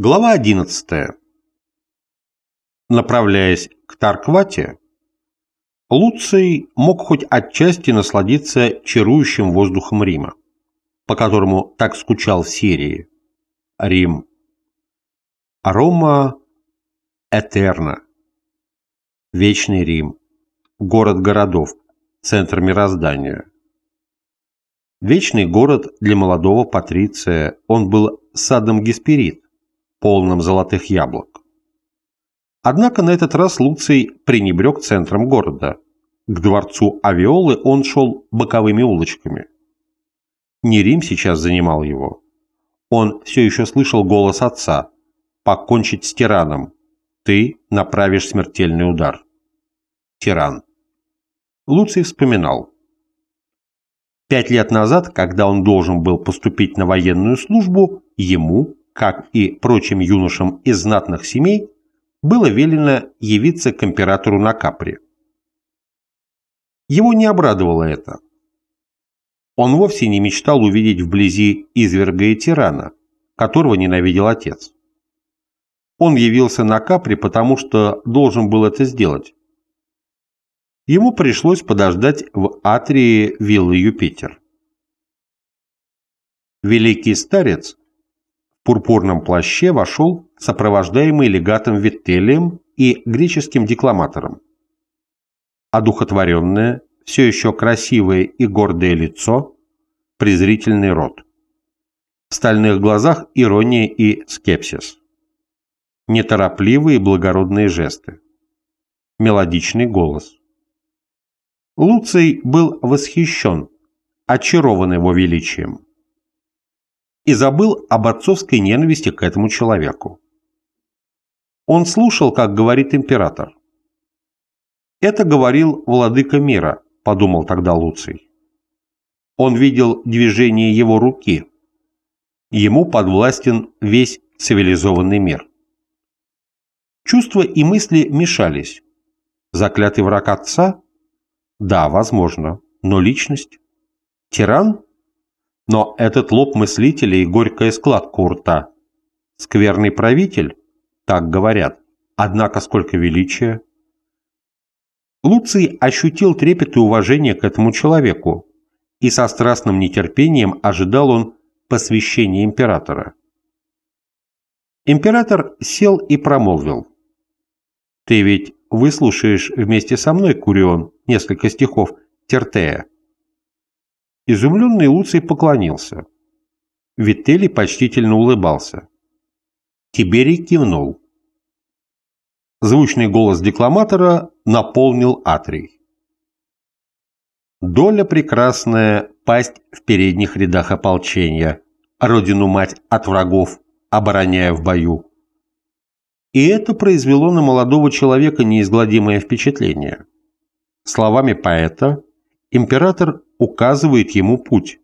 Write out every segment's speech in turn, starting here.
Глава 11. Направляясь к Тарквате, Луций мог хоть отчасти насладиться чарующим воздухом Рима, по которому так скучал в Сирии. Рим. Рома Этерна. Вечный Рим. Город городов. Центр мироздания. Вечный город для молодого патриция, он был садом Гесперид, полным золотых яблок. Однако на этот раз Луций пренебрег центром города. К дворцу Авиолы он шел боковыми улочками. Не Рим сейчас занимал его. Он все еще слышал голос отца «Покончить с тираном. Ты направишь смертельный удар». Тиран. Луций вспоминал. Пять лет назад, когда он должен был поступить на военную службу, ему, как и прочим юношам из знатных семей, было велено явиться к императору на Капри. Его не обрадовало это. Он вовсе не мечтал увидеть вблизи изверга и тирана, которого ненавидел отец. Он явился на Капри, потому что должен был это сделать. Ему пришлось подождать в атрии виллы Юпитер. Великий старец пурпурном плаще вошел сопровождаемый легатом Виттелием и греческим декламатором. Одухотворенное, все еще красивое и гордое лицо, презрительный рот. В стальных глазах ирония и скепсис. Неторопливые благородные жесты. Мелодичный голос. Луций был восхищен, очарован его величием и забыл об отцовской ненависти к этому человеку. Он слушал, как говорит император. «Это говорил владыка мира», – подумал тогда Луций. Он видел движение его руки. Ему подвластен весь цивилизованный мир. Чувства и мысли мешались. Заклятый враг отца? Да, возможно. Но личность? Тиран? Но этот лоб мыслителя и горькая складка у рта. Скверный правитель? Так говорят. Однако сколько величия. Луций ощутил трепет и уважение к этому человеку, и со страстным нетерпением ожидал он посвящения императора. Император сел и промолвил. «Ты ведь выслушаешь вместе со мной, Курион, несколько стихов Тертея?» Изумленный Луций поклонился. Вителли почтительно улыбался. Тиберий кивнул. Звучный голос декламатора наполнил атрий. Доля прекрасная пасть в передних рядах ополчения, родину-мать от врагов, обороняя в бою. И это произвело на молодого человека неизгладимое впечатление. Словами поэта, император указывает ему путь.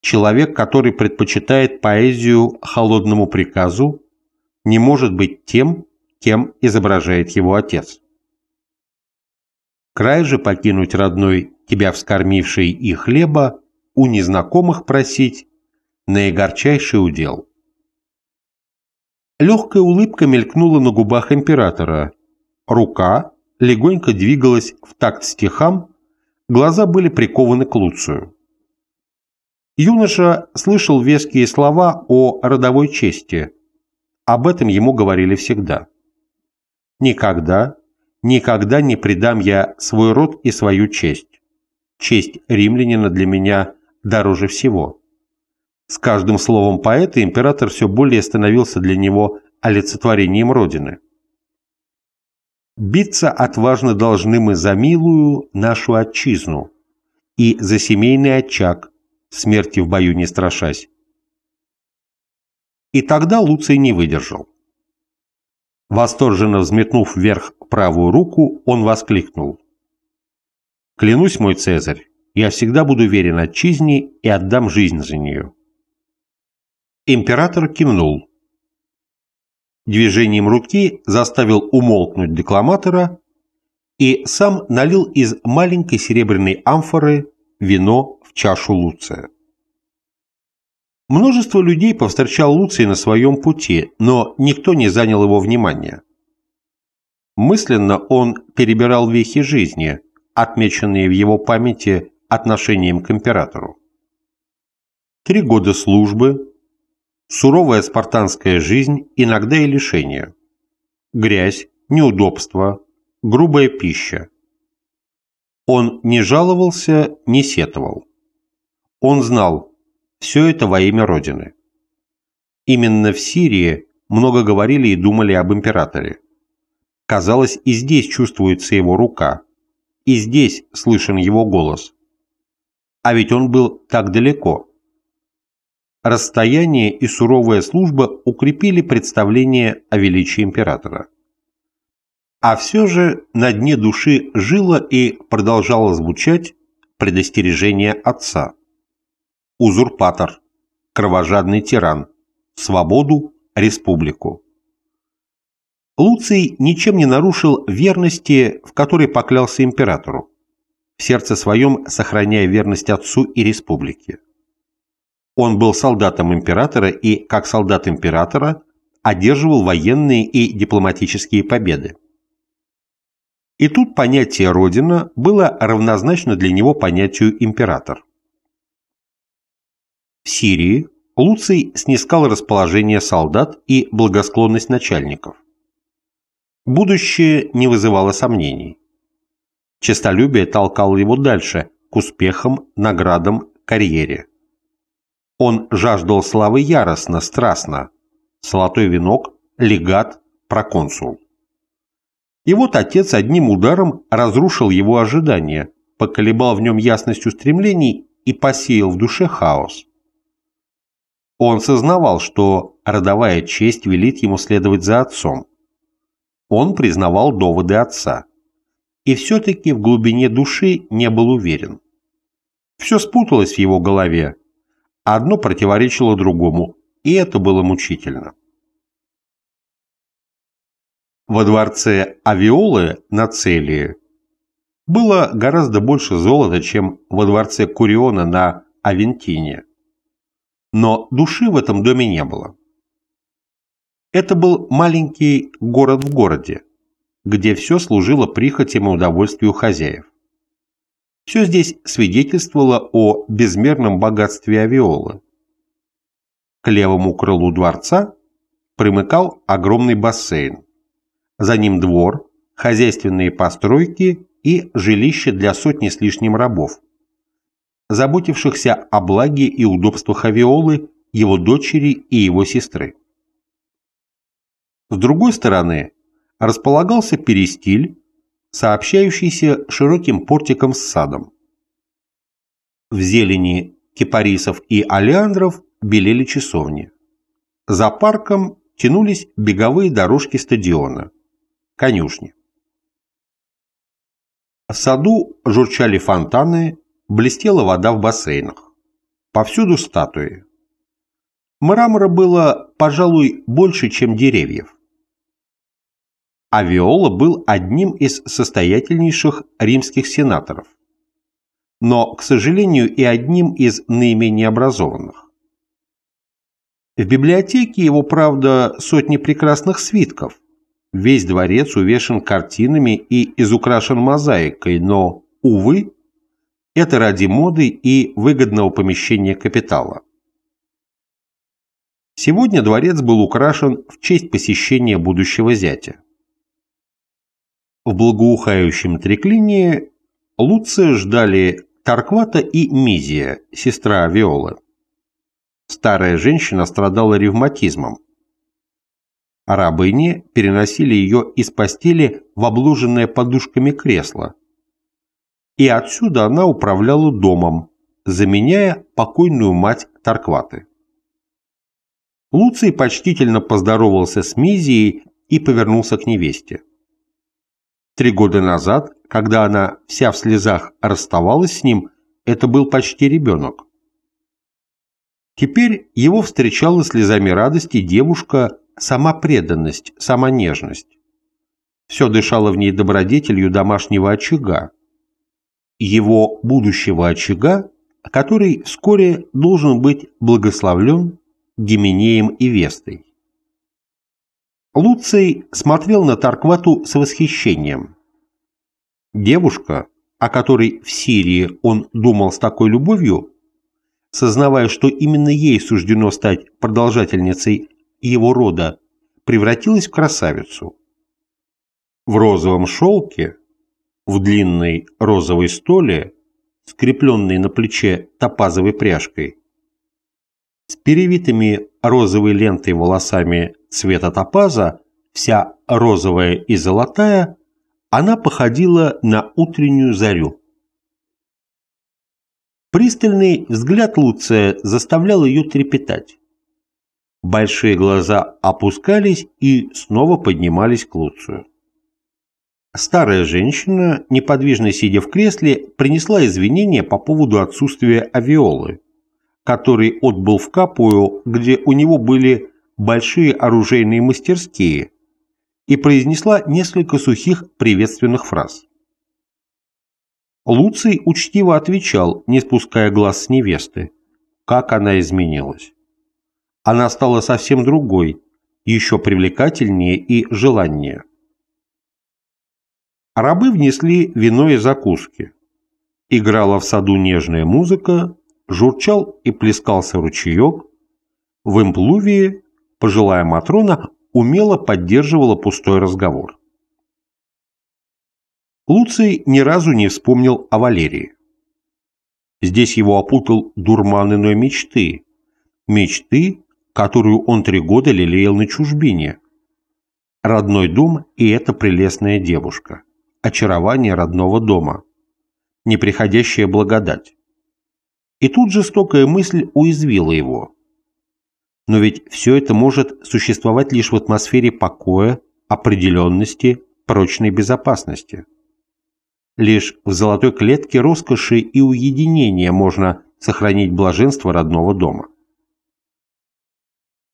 Человек, который предпочитает поэзию холодному приказу, не может быть тем, кем изображает его отец. Край же покинуть родной, тебя вскормивший и хлеба, у незнакомых просить, наигорчайший удел. Легкая улыбка мелькнула на губах императора. Рука легонько двигалась в такт стихам, Глаза были прикованы к Луцию. Юноша слышал веские слова о родовой чести. Об этом ему говорили всегда. «Никогда, никогда не предам я свой род и свою честь. Честь римлянина для меня дороже всего». С каждым словом поэта император все более становился для него олицетворением Родины. Биться отважно должны мы за милую нашу отчизну и за семейный очаг, смерти в бою не страшась. И тогда Луций не выдержал. Восторженно взметнув вверх правую руку, он воскликнул. «Клянусь, мой Цезарь, я всегда буду верен отчизне и отдам жизнь за нее». Император кивнул движением руки заставил умолкнуть декламатора и сам налил из маленькой серебряной амфоры вино в чашу Луция. Множество людей повстречал Луций на своем пути, но никто не занял его внимания. Мысленно он перебирал вехи жизни, отмеченные в его памяти отношением к императору. Три года службы, суровая спартанская жизнь, иногда и лишения, грязь, неудобства, грубая пища. Он не жаловался, не сетовал. Он знал, все это во имя Родины. Именно в Сирии много говорили и думали об императоре. Казалось, и здесь чувствуется его рука, и здесь слышен его голос. А ведь он был так далеко. Расстояние и суровая служба укрепили представление о величии императора. А все же на дне души жило и продолжало звучать предостережение отца. Узурпатор, кровожадный тиран, свободу, республику. Луций ничем не нарушил верности, в которой поклялся императору, в сердце своем сохраняя верность отцу и республике. Он был солдатом императора и, как солдат императора, одерживал военные и дипломатические победы. И тут понятие «родина» было равнозначно для него понятию «император». В Сирии Луций снискал расположение солдат и благосклонность начальников. Будущее не вызывало сомнений. Честолюбие толкало его дальше, к успехам, наградам, карьере. Он жаждал славы яростно, страстно. Золотой венок, легат, проконсул. И вот отец одним ударом разрушил его ожидания, поколебал в нем ясность устремлений и посеял в душе хаос. Он сознавал, что родовая честь велит ему следовать за отцом. Он признавал доводы отца. И все-таки в глубине души не был уверен. Все спуталось в его голове. Одно противоречило другому, и это было мучительно. Во дворце Авиолы на Целии было гораздо больше золота, чем во дворце Куриона на Авентине. Но души в этом доме не было. Это был маленький город в городе, где все служило прихотям и удовольствию хозяев. Все здесь свидетельствовало о безмерном богатстве авиолы. К левому крылу дворца примыкал огромный бассейн. За ним двор, хозяйственные постройки и жилище для сотни с лишним рабов, заботившихся о благе и удобствах авиолы, его дочери и его сестры. С другой стороны располагался перестиль, сообщающийся широким портиком с садом. В зелени кипарисов и алиандров белели часовни. За парком тянулись беговые дорожки стадиона, конюшни. В саду журчали фонтаны, блестела вода в бассейнах. Повсюду статуи. Мрамора было, пожалуй, больше, чем деревьев. А Виола был одним из состоятельнейших римских сенаторов, но, к сожалению, и одним из наименее образованных. В библиотеке его, правда, сотни прекрасных свитков. Весь дворец увешан картинами и изукрашен мозаикой, но, увы, это ради моды и выгодного помещения капитала. Сегодня дворец был украшен в честь посещения будущего зятя. В благоухающем треклине Луция ждали Тарквата и Мизия, сестра Виолы. Старая женщина страдала ревматизмом. Рабыни переносили ее из постели в обложенное подушками кресло. И отсюда она управляла домом, заменяя покойную мать Таркваты. Луций почтительно поздоровался с Мизией и повернулся к невесте. Три года назад, когда она вся в слезах расставалась с ним, это был почти ребенок. Теперь его встречала слезами радости девушка, сама преданность, сама нежность. Все дышало в ней добродетелью домашнего очага. Его будущего очага, который вскоре должен быть благословлен Гименеем и Вестой. Луций смотрел на Тарквату с восхищением. Девушка, о которой в Сирии он думал с такой любовью, сознавая, что именно ей суждено стать продолжательницей его рода, превратилась в красавицу. В розовом шелке, в длинной розовой столе, скрепленной на плече топазовой пряжкой, с перевитыми розовой лентой волосами цвета топаза, вся розовая и золотая, она походила на утреннюю зарю. Пристальный взгляд Луция заставлял ее трепетать. Большие глаза опускались и снова поднимались к Луцию. Старая женщина, неподвижно сидя в кресле, принесла извинения по поводу отсутствия авиолы, который отбыл в Капую, где у него были большие оружейные мастерские, и произнесла несколько сухих приветственных фраз. Луций учтиво отвечал, не спуская глаз с невесты, как она изменилась. Она стала совсем другой, еще привлекательнее и желаннее. Рабы внесли вино и закуски. Играла в саду нежная музыка, журчал и плескался ручеек. В имплувии пожилая Матрона умело поддерживала пустой разговор. Луций ни разу не вспомнил о Валерии. Здесь его опутал дурман иной мечты. Мечты, которую он три года лелеял на чужбине. Родной дом и эта прелестная девушка. Очарование родного дома. Неприходящая благодать. И тут жестокая мысль уязвила его. Но ведь все это может существовать лишь в атмосфере покоя, определенности, прочной безопасности. Лишь в золотой клетке роскоши и уединения можно сохранить блаженство родного дома.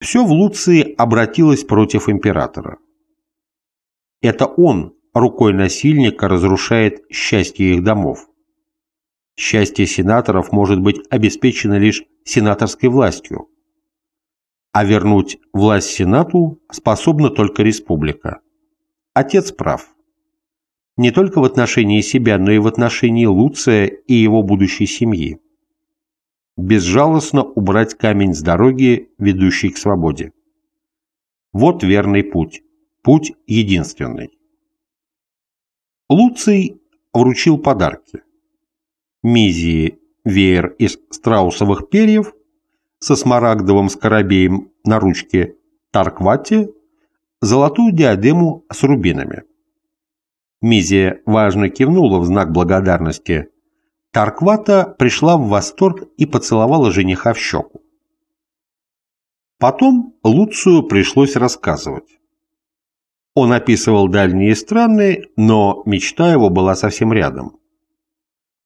Все в Луции обратилось против императора. Это он рукой насильника разрушает счастье их домов. Счастье сенаторов может быть обеспечено лишь сенаторской властью, а вернуть власть Сенату способна только республика. Отец прав не только в отношении себя, но и в отношении Луция и его будущей семьи. Безжалостно убрать камень с дороги, ведущей к свободе. Вот верный путь. Путь единственный. Луций вручил подарки. Мизии веер из страусовых перьев со смарагдовым скоробеем на ручке Тарквате золотую диадему с рубинами. Мизия важно кивнула в знак благодарности. Тарквата пришла в восторг и поцеловала жениха в щеку. Потом Луцию пришлось рассказывать. Он описывал дальние страны, но мечта его была совсем рядом.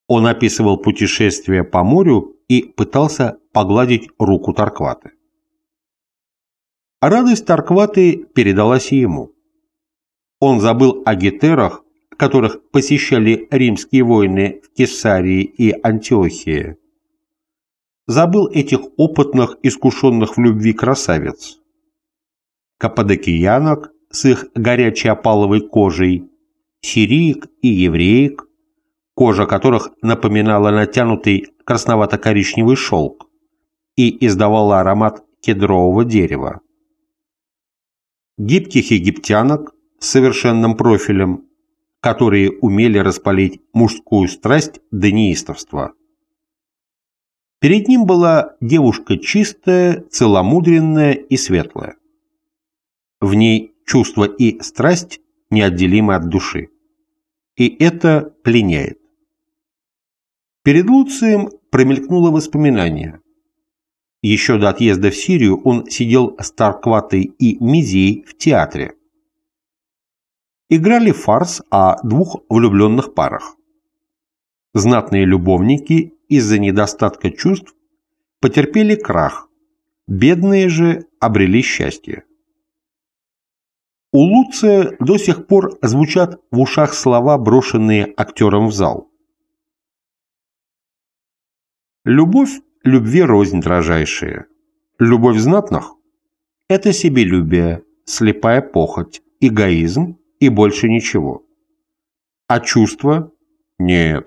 Он описывал путешествие по морю и пытался погладить руку Таркваты. Радость Таркваты передалась и ему. Он забыл о гетерах, которых посещали римские воины в Кесарии и Антиохии. Забыл этих опытных, искушенных в любви красавиц. Каппадокиянок с их горячей опаловой кожей, сириек и евреек, кожа которых напоминала натянутый красновато-коричневый шелк и издавала аромат кедрового дерева. Гибких египтянок с совершенным профилем, которые умели распалить мужскую страсть до неистовства. Перед ним была девушка чистая, целомудренная и светлая. В ней чувство и страсть неотделимы от души. И это пленяет. Перед Луцием промелькнуло воспоминание. Еще до отъезда в Сирию он сидел с Таркватой и Мизией в театре играли фарс о двух влюбленных парах. Знатные любовники из-за недостатка чувств потерпели крах, бедные же обрели счастье. У Луция до сих пор звучат в ушах слова, брошенные актером в зал. Любовь любви рознь дрожайшая. Любовь знатных – это себелюбие, слепая похоть, эгоизм и больше ничего. А чувство? Нет.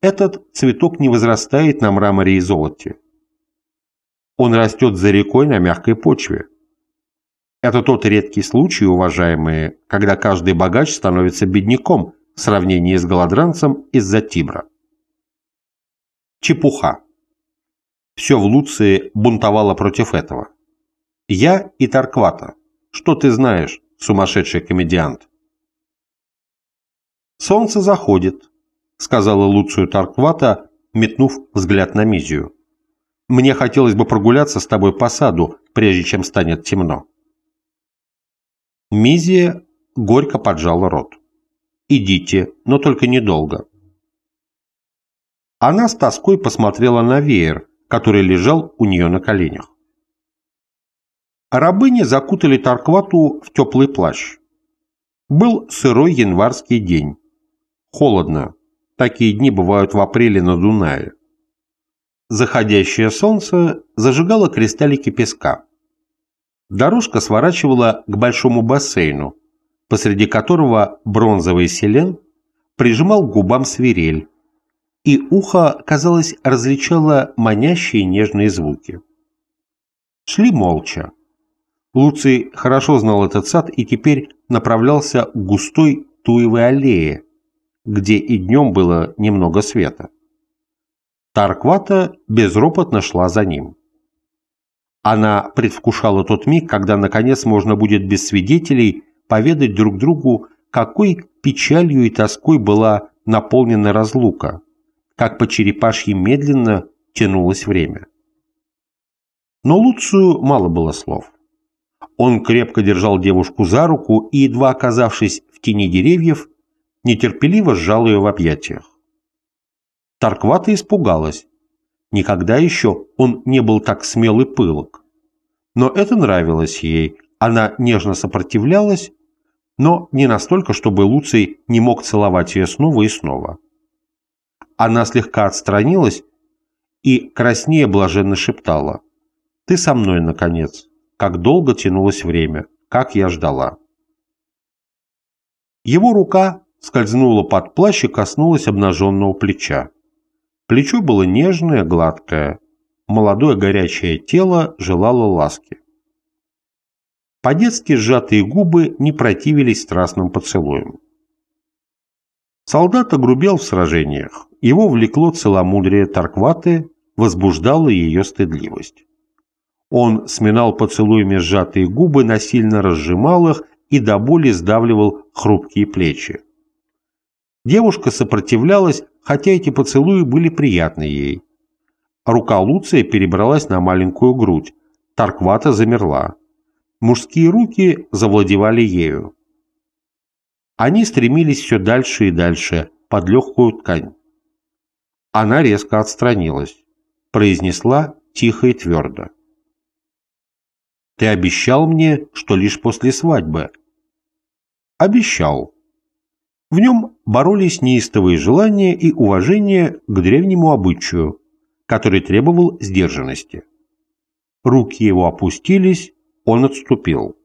Этот цветок не возрастает на мраморе и золоте. Он растет за рекой на мягкой почве. Это тот редкий случай, уважаемые, когда каждый богач становится бедняком в сравнении с голодранцем из-за Тибра. Чепуха. Все в Луции бунтовало против этого. Я и Тарквата. Что ты знаешь, сумасшедший комедиант? «Солнце заходит», — сказала Луцию Тарквата, метнув взгляд на Мизию. «Мне хотелось бы прогуляться с тобой по саду, прежде чем станет темно». Мизия горько поджала рот. «Идите, но только недолго». Она с тоской посмотрела на веер, который лежал у нее на коленях. Рабыни закутали Тарквату в теплый плащ. Был сырой январский день. Холодно. Такие дни бывают в апреле на Дунае. Заходящее солнце зажигало кристаллики песка. Дорожка сворачивала к большому бассейну, посреди которого бронзовый селен прижимал к губам свирель, и ухо, казалось, различало манящие нежные звуки. Шли молча. Луций хорошо знал этот сад и теперь направлялся к густой туевой аллее, где и днем было немного света. Тарквата безропотно шла за ним. Она предвкушала тот миг, когда наконец можно будет без свидетелей поведать друг другу, какой печалью и тоской была наполнена разлука, как по черепашьи медленно тянулось время. Но Луцию мало было слов. Он крепко держал девушку за руку и, едва оказавшись в тени деревьев, нетерпеливо сжал ее в объятиях. Тарквата испугалась. Никогда еще он не был так смел и пылок. Но это нравилось ей, она нежно сопротивлялась, но не настолько, чтобы Луций не мог целовать ее снова и снова. Она слегка отстранилась и краснее блаженно шептала. «Ты со мной, наконец. Как долго тянулось время, как я ждала». Его рука скользнула под плащ и коснулась обнаженного плеча. Плечо было нежное, гладкое. Молодое горячее тело желало ласки. По-детски сжатые губы не противились страстным поцелуям. Солдат огрубел в сражениях. Его влекло целомудрие Таркваты, возбуждала ее стыдливость. Он сминал поцелуями сжатые губы, насильно разжимал их и до боли сдавливал хрупкие плечи. Девушка сопротивлялась, хотя эти поцелуи были приятны ей. Рука Луция перебралась на маленькую грудь. Тарквата замерла. Мужские руки завладевали ею. Они стремились все дальше и дальше, под легкую ткань. Она резко отстранилась. Произнесла тихо и твердо. «Ты обещал мне, что лишь после свадьбы». «Обещал», в нем боролись неистовые желания и уважение к древнему обычаю, который требовал сдержанности. Руки его опустились, он отступил.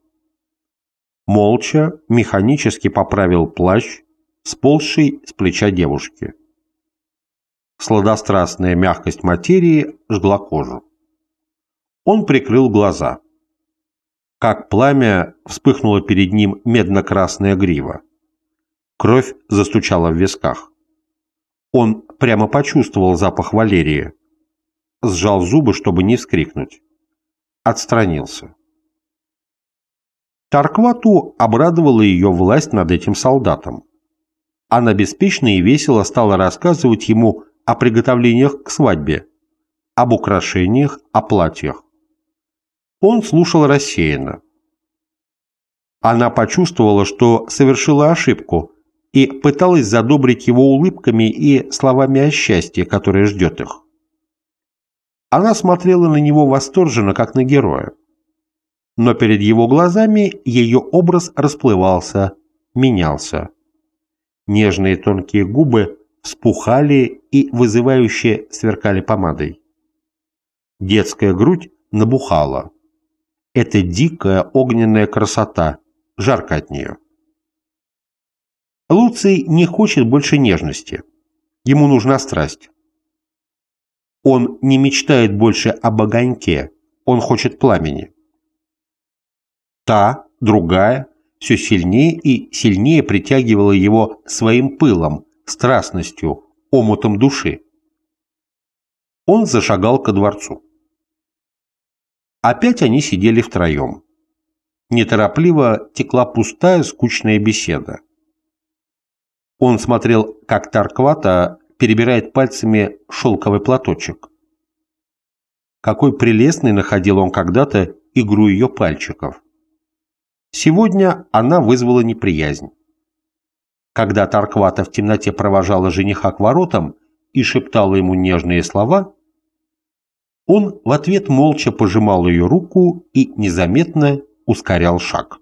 Молча, механически поправил плащ, сползший с плеча девушки. Сладострастная мягкость материи жгла кожу. Он прикрыл глаза. Как пламя вспыхнула перед ним медно-красная грива. Кровь застучала в висках. Он прямо почувствовал запах Валерии. Сжал зубы, чтобы не вскрикнуть. Отстранился. Тарквату обрадовала ее власть над этим солдатом. Она беспечно и весело стала рассказывать ему о приготовлениях к свадьбе, об украшениях, о платьях. Он слушал рассеянно. Она почувствовала, что совершила ошибку, и пыталась задобрить его улыбками и словами о счастье, которое ждет их. Она смотрела на него восторженно, как на героя. Но перед его глазами ее образ расплывался, менялся. Нежные тонкие губы вспухали и вызывающе сверкали помадой. Детская грудь набухала. Это дикая огненная красота, жарко от нее. Луций не хочет больше нежности. Ему нужна страсть. Он не мечтает больше об огоньке, он хочет пламени. Та, другая, все сильнее и сильнее притягивала его своим пылом, страстностью, омутом души. Он зашагал ко дворцу. Опять они сидели втроем. Неторопливо текла пустая, скучная беседа. Он смотрел, как Тарквата перебирает пальцами шелковый платочек. Какой прелестной находил он когда-то игру ее пальчиков. Сегодня она вызвала неприязнь. Когда Тарквата в темноте провожала жениха к воротам и шептала ему нежные слова, он в ответ молча пожимал ее руку и незаметно ускорял шаг.